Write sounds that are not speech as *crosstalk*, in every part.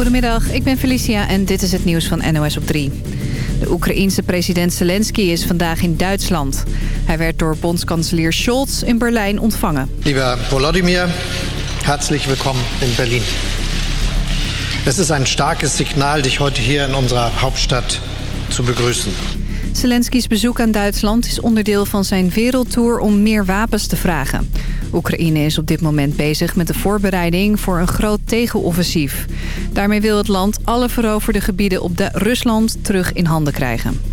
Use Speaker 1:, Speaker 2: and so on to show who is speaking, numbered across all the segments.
Speaker 1: Goedemiddag, ik ben Felicia en dit is het nieuws van NOS op 3. De Oekraïense president Zelensky is vandaag in Duitsland. Hij werd door bondskanselier Scholz in Berlijn ontvangen.
Speaker 2: Lieber Volodymyr, herzlich willkommen in Berlin. Het is een starkes Signal, dich heute hier in onze Hauptstadt te begrüßen.
Speaker 1: Zelensky's bezoek aan Duitsland is onderdeel van zijn wereldtour om meer wapens te vragen. Oekraïne is op dit moment bezig met de voorbereiding voor een groot tegenoffensief. Daarmee wil het land alle veroverde gebieden op de Rusland terug in handen krijgen.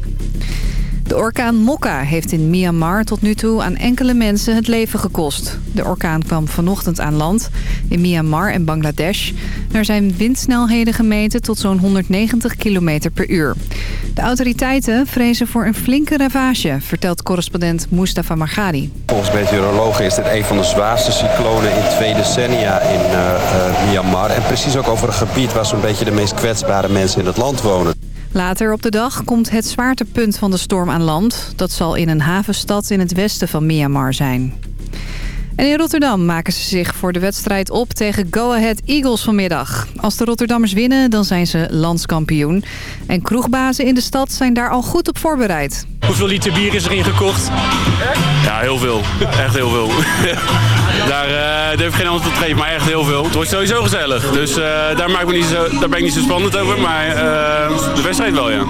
Speaker 1: De orkaan Mokka heeft in Myanmar tot nu toe aan enkele mensen het leven gekost. De orkaan kwam vanochtend aan land in Myanmar en Bangladesh. Er zijn windsnelheden gemeten tot zo'n 190 km per uur. De autoriteiten vrezen voor een flinke ravage, vertelt correspondent Mustafa Margadi.
Speaker 3: Volgens meteorologen is dit een van de zwaarste cyclonen in twee decennia in uh, uh, Myanmar. En precies ook over een gebied waar zo'n beetje de meest kwetsbare mensen in het land wonen.
Speaker 1: Later op de dag komt het zwaartepunt van de storm aan land. Dat zal in een havenstad in het westen van Myanmar zijn. En in Rotterdam maken ze zich voor de wedstrijd op tegen Go Ahead Eagles vanmiddag. Als de Rotterdammers winnen, dan zijn ze landskampioen. En kroegbazen in de stad zijn daar al goed op voorbereid.
Speaker 4: Hoeveel liter bier is er ingekocht? Ja, heel veel. Echt heel veel. *laughs* daar uh, durf ik geen antwoord op te geven, maar echt heel veel. Het wordt sowieso gezellig. Dus uh, daar, maak ik me niet zo, daar ben ik niet zo spannend over. Maar uh, de wedstrijd wel, ja.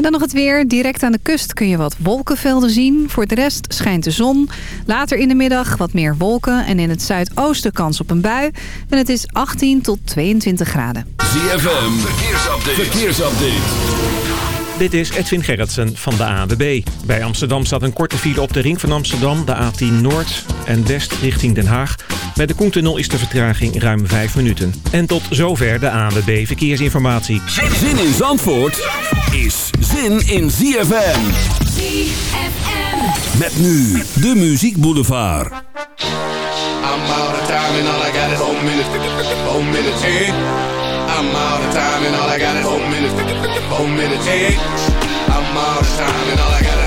Speaker 1: En dan nog het weer. Direct aan de kust kun je wat wolkenvelden zien. Voor de rest schijnt de zon. Later in de middag wat meer wolken. En in het zuidoosten kans op een bui. En het is 18 tot 22 graden.
Speaker 5: ZFM, verkeersupdate. verkeersupdate.
Speaker 6: Dit is Edwin Gerritsen van de AWB. Bij Amsterdam staat een korte file op de ring van Amsterdam... de A10 Noord en West richting Den Haag. Bij de Koentunnel is de vertraging ruim 5 minuten. En tot zover de AWB Verkeersinformatie.
Speaker 5: Zin in Zandvoort is zin in ZFM.
Speaker 7: ZFM.
Speaker 5: Met nu de Muziek Boulevard.
Speaker 8: I'm out of time and all I got is four minutes. Four minutes, hey. I'm out of time and all I got is four minutes. Four minutes, hey. I'm out of time and all I got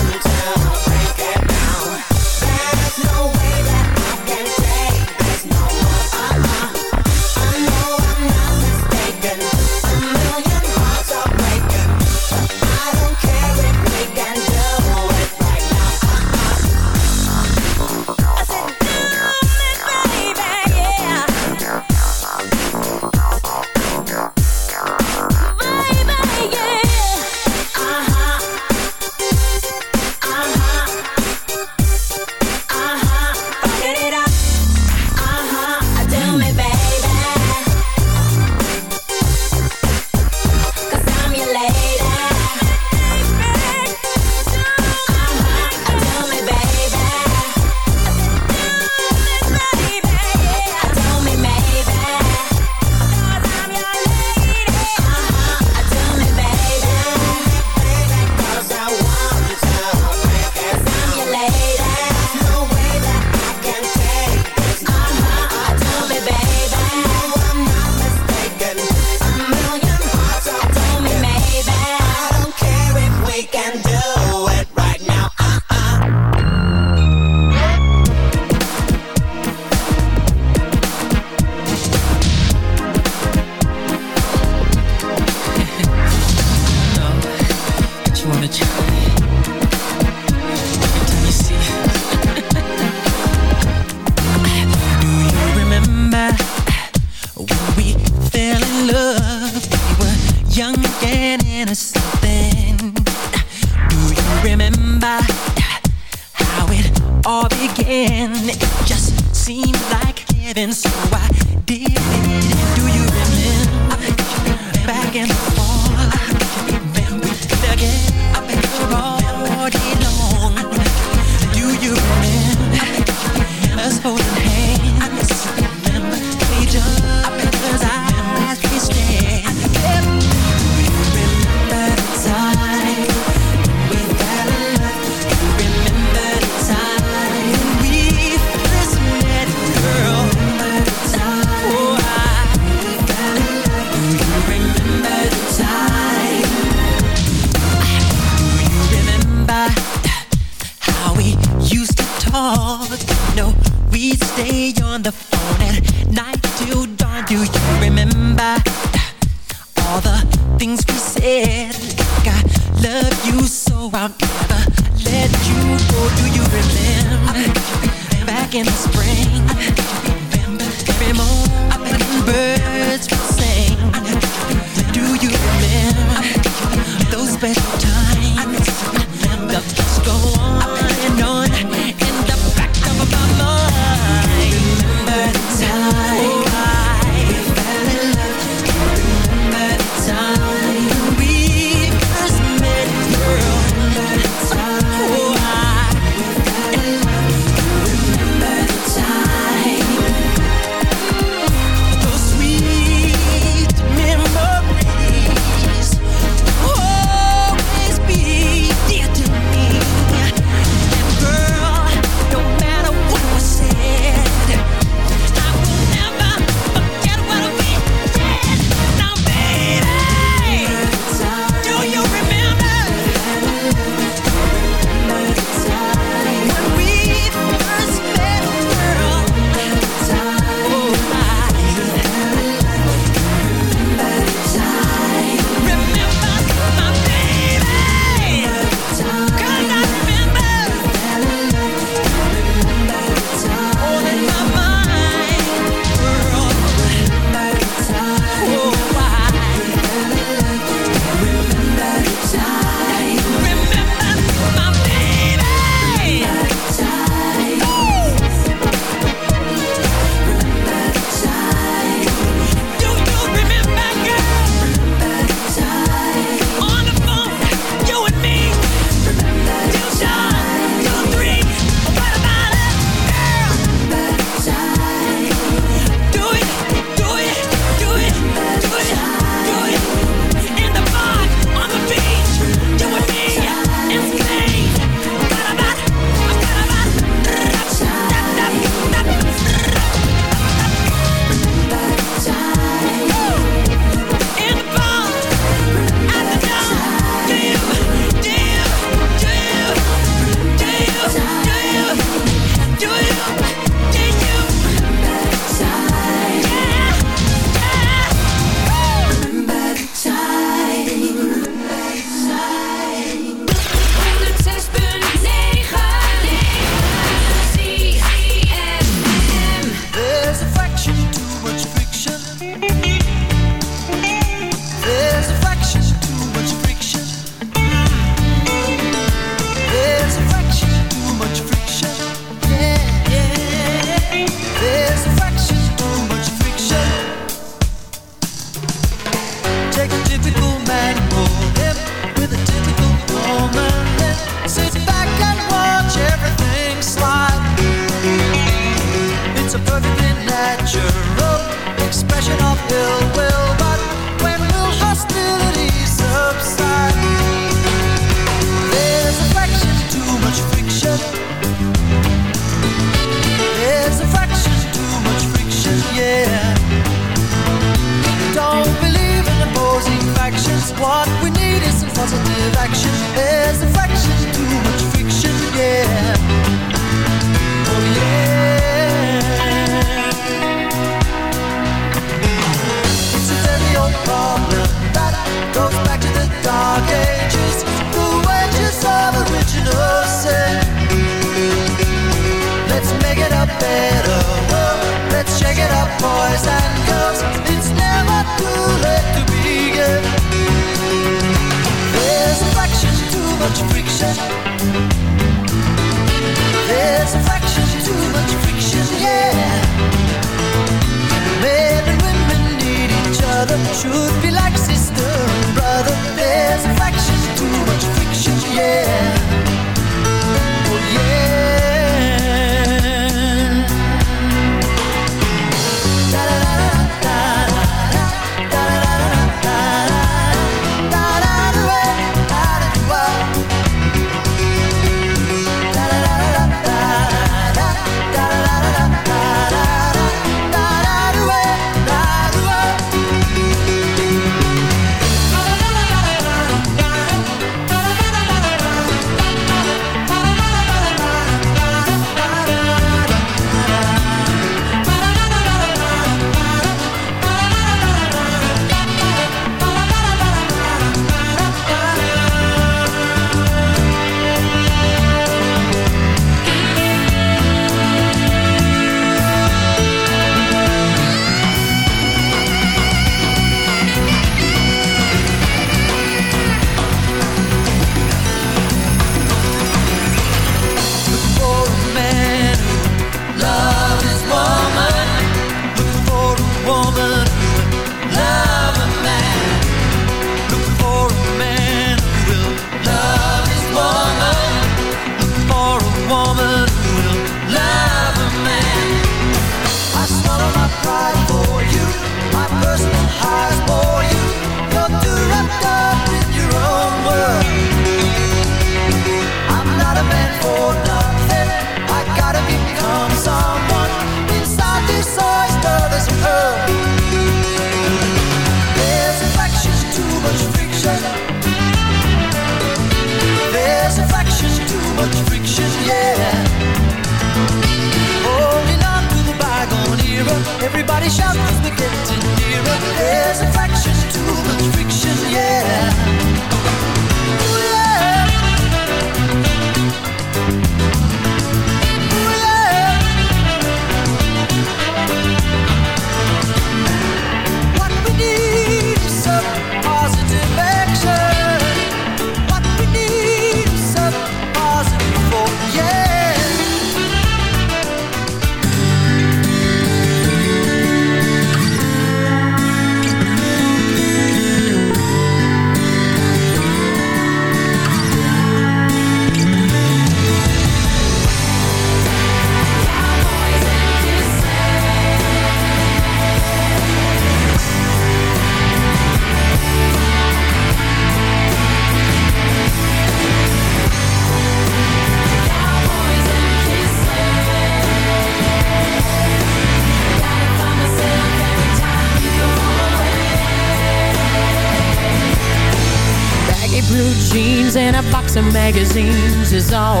Speaker 9: magazines is all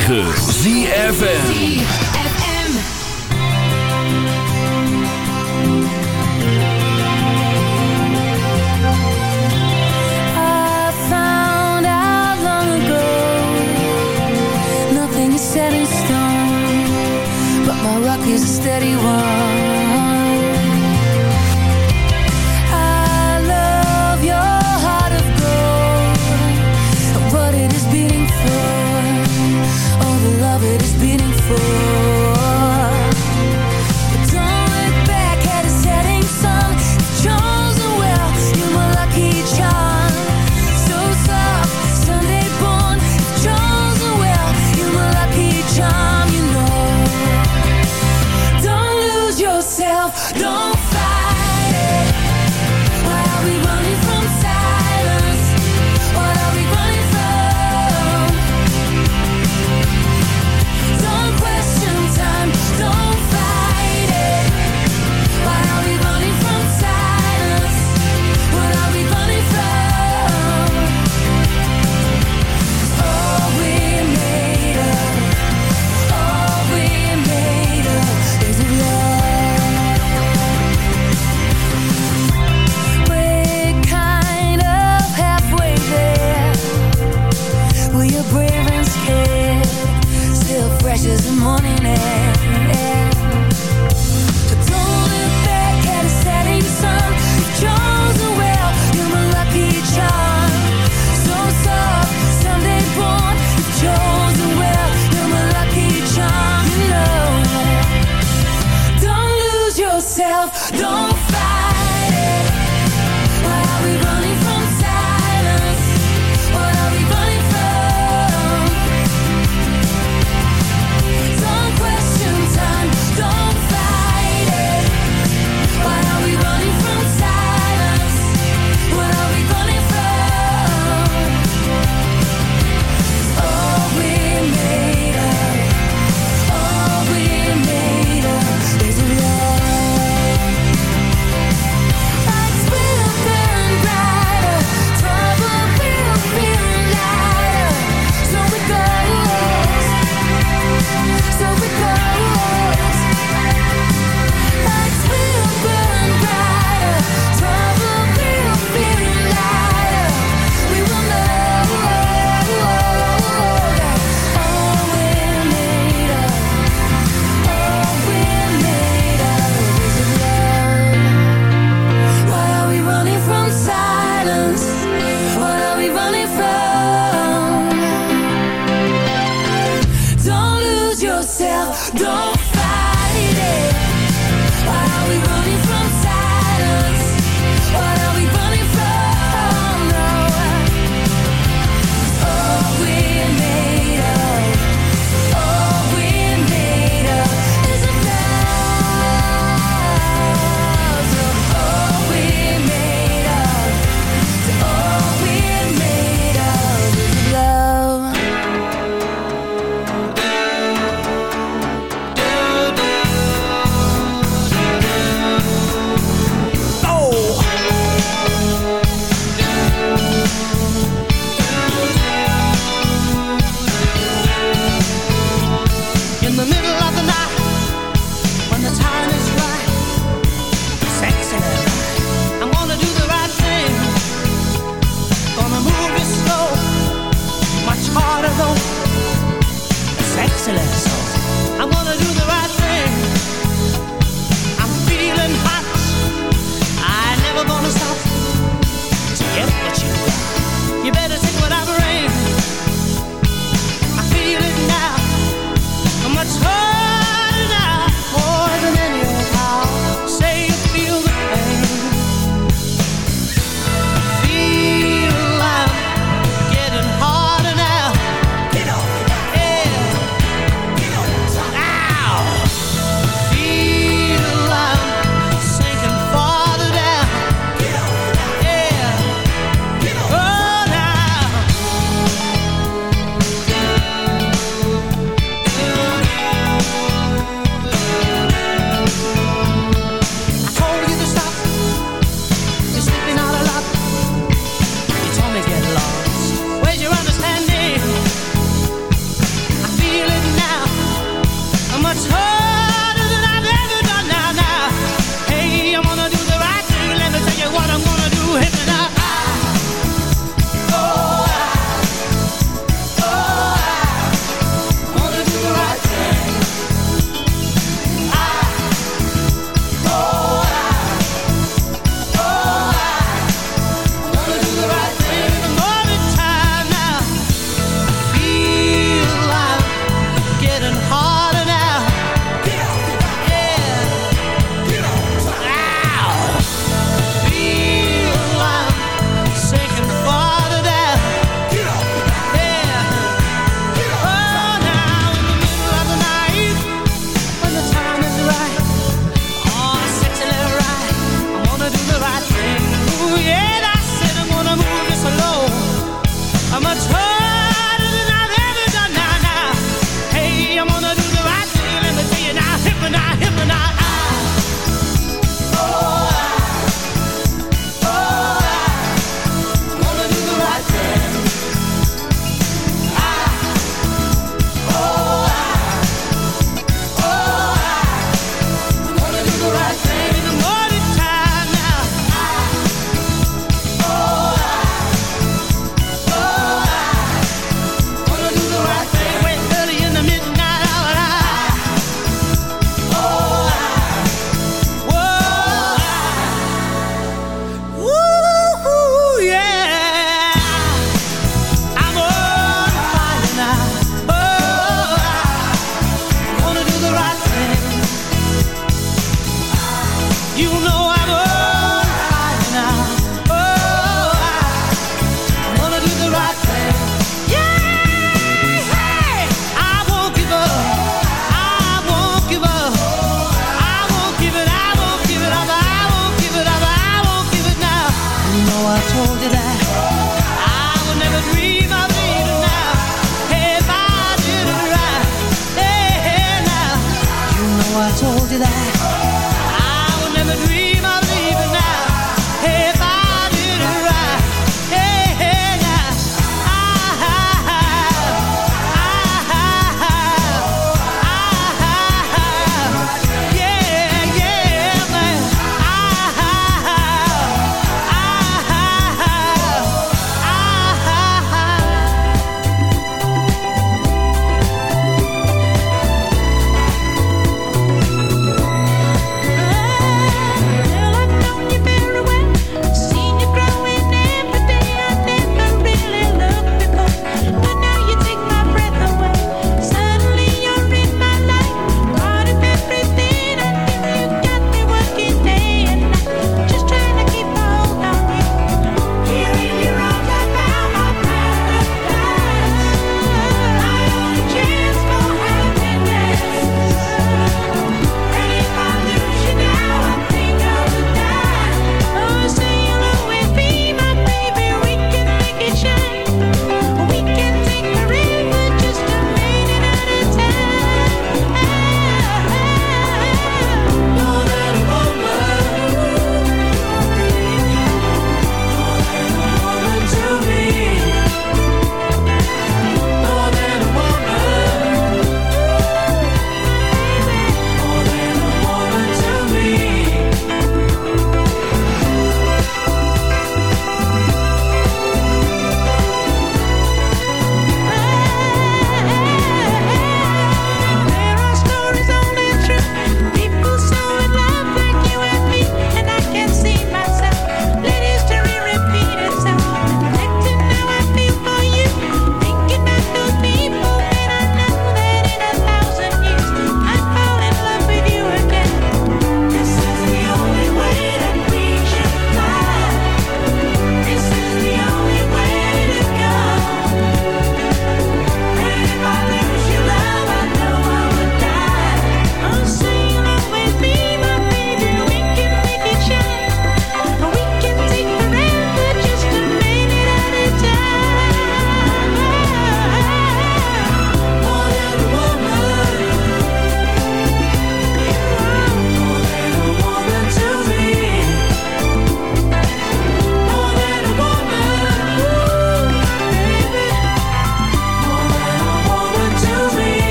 Speaker 5: 106.9
Speaker 10: Don't.